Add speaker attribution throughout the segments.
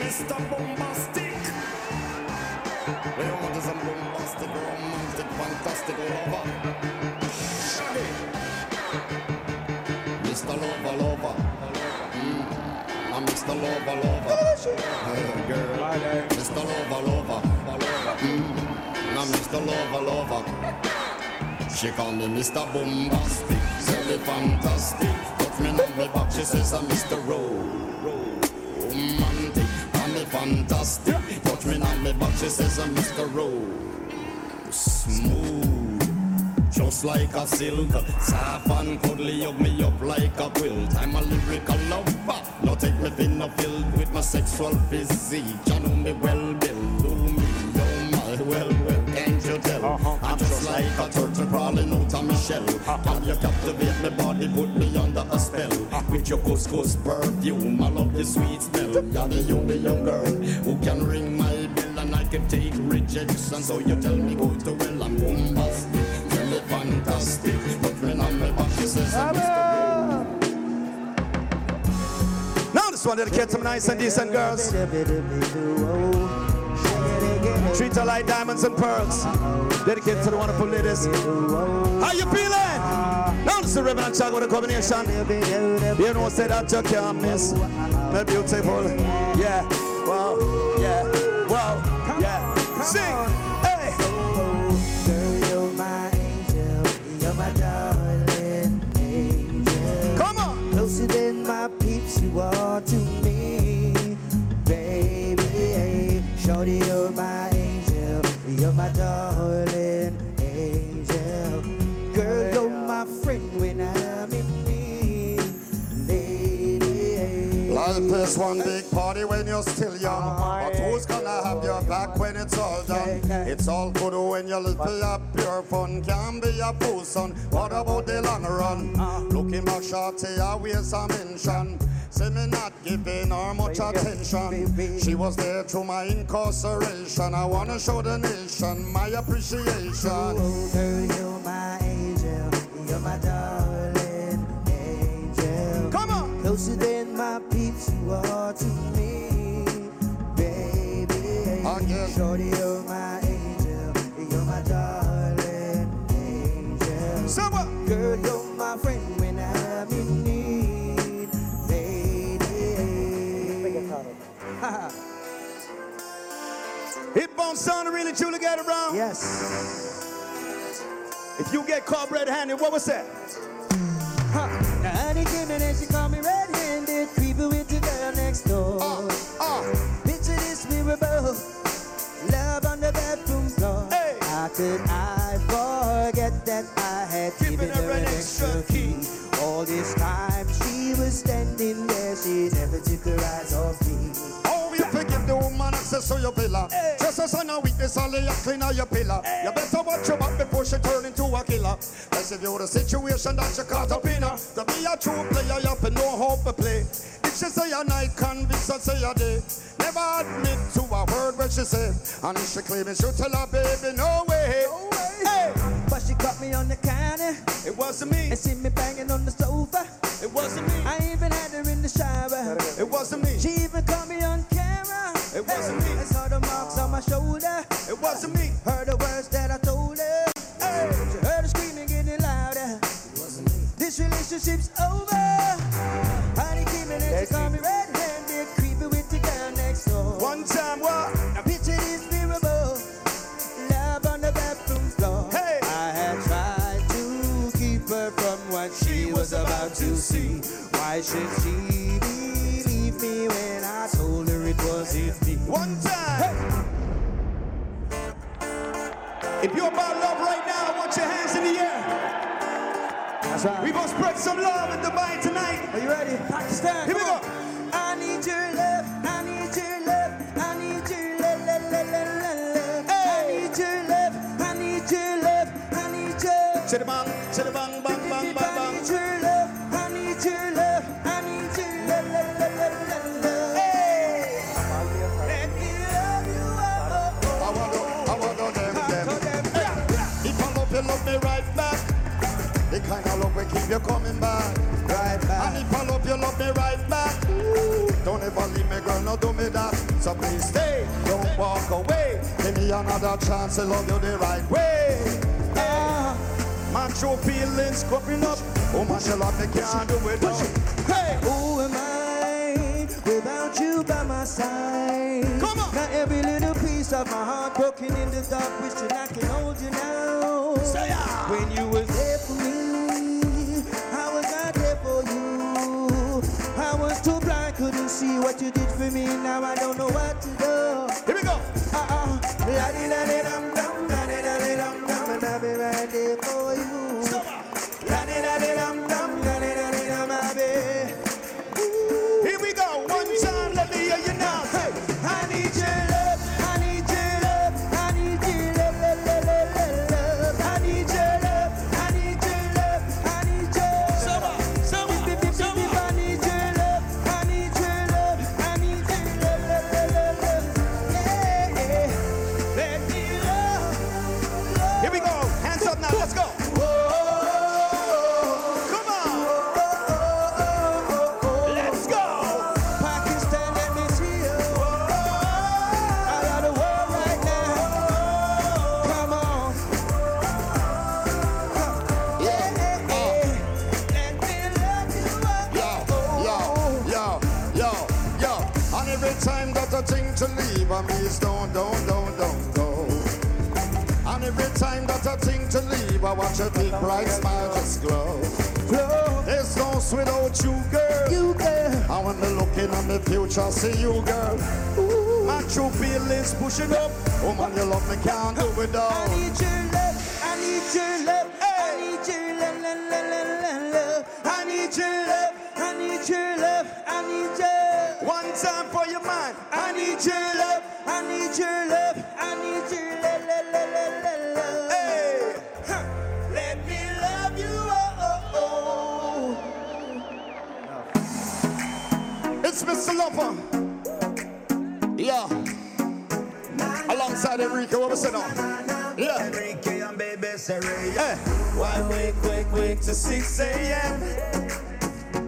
Speaker 1: Mr. Boombastic. We want is a boombastic, romantic, fantastic lover. Shaggy. Mr. Lover, lover. Mm. I'm Mr. Lover, lover. Hey, girl. Mr. Lover, lover. Mm. I'm Mr. Lover, lover. She call me Mr. Boombastic, me fantastic. Touch me on the back, she says I'm Mr. I'm me. Touch me on the back, she says I'm Mr. Smooth, just like a silk. Soft and cuddly, hug me up like a quilt. I'm a lyrical lover. Now take me thin filled with my sexual physique. You know me well, Bill. Do me, oh my, well, well, can't you tell? Uh-huh. I'm just like a turtle crawling out of my shell. Uh-huh. You captivate With your couscous perfume, I love the sweet smell. You're the only young girl who can ring my bell and I can take rejection. So you tell me go to well, I'm boombastic, me fantastic. But when I'm a back, she says I'm.
Speaker 2: Now this one dedicated to nice and decent girls. Treat her like diamonds and pearls. Dedicated to the wonderful ladies. How you feeling? Is the Reverend Chag with a combination. You know, say that you can't miss. My beautiful. Yeah. Wow. Yeah. Wow. Yeah. Sing.
Speaker 1: Life is one big party when you're still young. But who's gonna have your back when it's all done? It's all good when you live for your pure fun. Can be a fool, son. What about the long run? Uh. Looking back, shorty, always a mention. Say me not giving her much attention. She was there through my incarceration. I wanna show the nation my appreciation.
Speaker 3: Girl, you're my angel, you're my darling angel.
Speaker 2: Come on.
Speaker 3: Closer than my peeps, you are to me, baby.
Speaker 1: Again.
Speaker 3: Shorty, you're my angel, you're my darling angel.
Speaker 2: What?
Speaker 3: Girl, you're my friend when I'm in need, lady.
Speaker 2: Hit bone sound really truly get around.
Speaker 3: Yes.
Speaker 2: If you get caught red-handed, what was that?
Speaker 3: Standing there, she never took her eyes off me.
Speaker 1: Oh, you forgive the woman access to your villa. Just as on a weakness, only you clean out your pillar. You better watch your back before she turn into a killer. Let's review the situation that she caught up in her. To be a true player, you have to know how to play. If she say a night, convince her say a day. Never admit to a word when she say. And if she claim it, she'll tell her baby, no way.
Speaker 3: Hey, but she caught me on the counter
Speaker 2: It wasn't me.
Speaker 3: and see me banging on the sofa.
Speaker 2: It wasn't me.
Speaker 3: I even had her in the shower.
Speaker 2: It wasn't me.
Speaker 3: She even caught me on camera.
Speaker 2: It wasn't me.
Speaker 3: I saw the marks on my shoulder.
Speaker 2: It wasn't me.
Speaker 3: Heard the words that I told her. Hey, she heard her screaming, getting louder. It wasn't me. This relationship's over. Honey came in and she called me red-handed, creeping with the girl next door.
Speaker 2: One time, what?
Speaker 3: Now picture this miracle, love on the bathroom floor.
Speaker 2: Hey.
Speaker 3: I had tried to keep her from what she was about to see. Why should she believe me when I told her it wasn't me?
Speaker 2: One time. If you're about love right now, I want your hands in the air.
Speaker 3: That's right.
Speaker 2: We gonna spread some love in Dubai tonight.
Speaker 3: Are you ready? Pakistan.
Speaker 2: Here we go.
Speaker 3: I need your love. love me
Speaker 1: right back. Ooh, don't
Speaker 3: ever
Speaker 1: leave
Speaker 3: me,
Speaker 1: girl, no do me that. So please stay, don't walk away. Give me another chance to love you the right way. Ah, my true feelings coming up. Oh, my shall love me, can't do it. Hey,
Speaker 3: who am I without you by my side?
Speaker 1: Come on.
Speaker 3: Got every little piece of my heart broken in the dark, wishing I can hold you now.
Speaker 1: Say ah.
Speaker 3: When you were there for me. See what you did for me. Now I don't know what to do.
Speaker 1: Here we go. Time that I to leave, I mean, don't, don't, don't, don't go. And every time that I think to leave, I watch a big bright smile just glow.
Speaker 3: Flow,
Speaker 1: There's no without you, girl.
Speaker 3: you girl.
Speaker 1: I want to look in on the future, see you, girl. My true feelings pushing up. Oh man, you love me, can't do
Speaker 3: I
Speaker 1: without.
Speaker 3: need your love. I need your love. I need your love, love, love, love, love. I need your love. I need your love. I need your love. I need your love, love, love, love, love, love.
Speaker 1: Hey,
Speaker 3: Huh. Let me love you. Oh, oh, oh.
Speaker 1: it's Mr. Lover. Yeah. Alongside Enrique, what we say now? Yeah.
Speaker 4: Enrique and baby Serayah.
Speaker 1: Hey,
Speaker 4: Why wake, wake, wake to 6 a.m.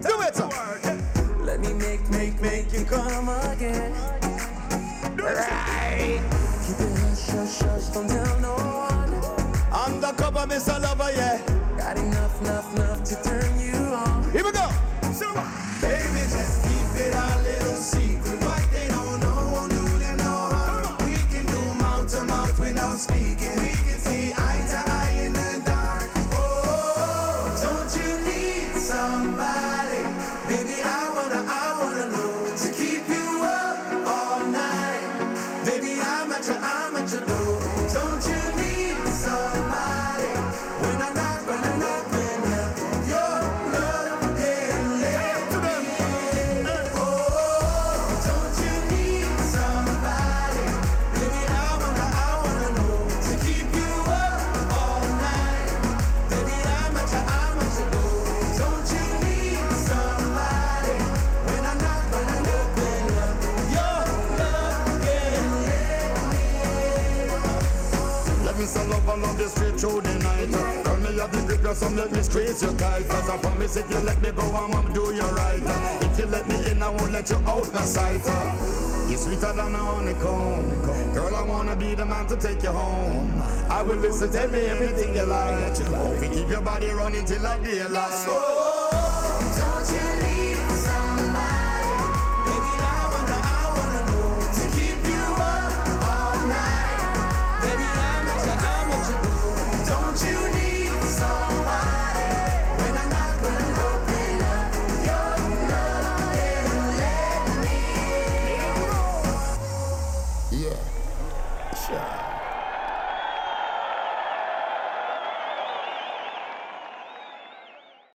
Speaker 1: do it.
Speaker 4: Let me make, make, make you come again.
Speaker 1: Right.
Speaker 4: Keep it hush, hush, hush, don't tell no one.
Speaker 1: Undercover, Mr. Lover, yeah.
Speaker 4: Got enough, enough, enough to turn you on.
Speaker 1: Here we go.
Speaker 4: Baby, just keep it a little secret. What they don't know won't do them no harm. We can do mouth to mouth without speaking. We can see eye to eye in the dark. Oh, don't you need somebody? Baby,
Speaker 1: sell love the street through the night. Tell me have the just some let me squeeze you tight. Cause I promise if you let me go, I'm gonna do you right. If you let me in, I won't let you out my sight. You're sweeter than a honeycomb. Girl, I wanna be the man to take you home. I will listen, tell me everything you like. You keep your body running till I daylight.
Speaker 4: Oh, oh, oh. Don't you need